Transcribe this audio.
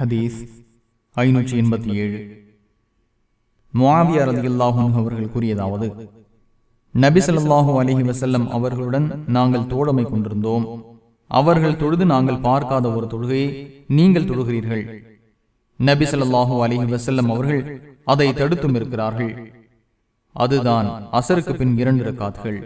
ஹதீஸ் ஐநூற்றி எண்பத்தி ஏழு. முவாவியார் ரதியுல்லாஹும் அவர்கள் கூறியதாவது நபிசல்லாஹூ அலஹி வசல்லம் அவர்களுடன் நாங்கள் தோழமை கொண்டிருந்தோம். அவர்கள் தொழுது நாங்கள் பார்க்காத ஒரு தொழுகையை நீங்கள் தொழுகிறீர்கள். நபி ஸல்லல்லாஹு அலைஹி வஸல்லம் அவர்கள் அதை தடுத்தும் இருக்கிறார்கள். அதுதான் அசருக்கு பின் இரண்டு ரக்காத்துகள்.